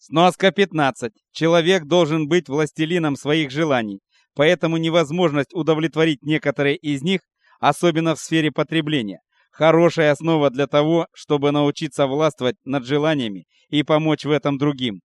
Сноска 15. Человек должен быть властелином своих желаний, поэтому невозможность удовлетворить некоторые из них, особенно в сфере потребления, хорошая основа для того, чтобы научиться властвовать над желаниями и помочь в этом другим.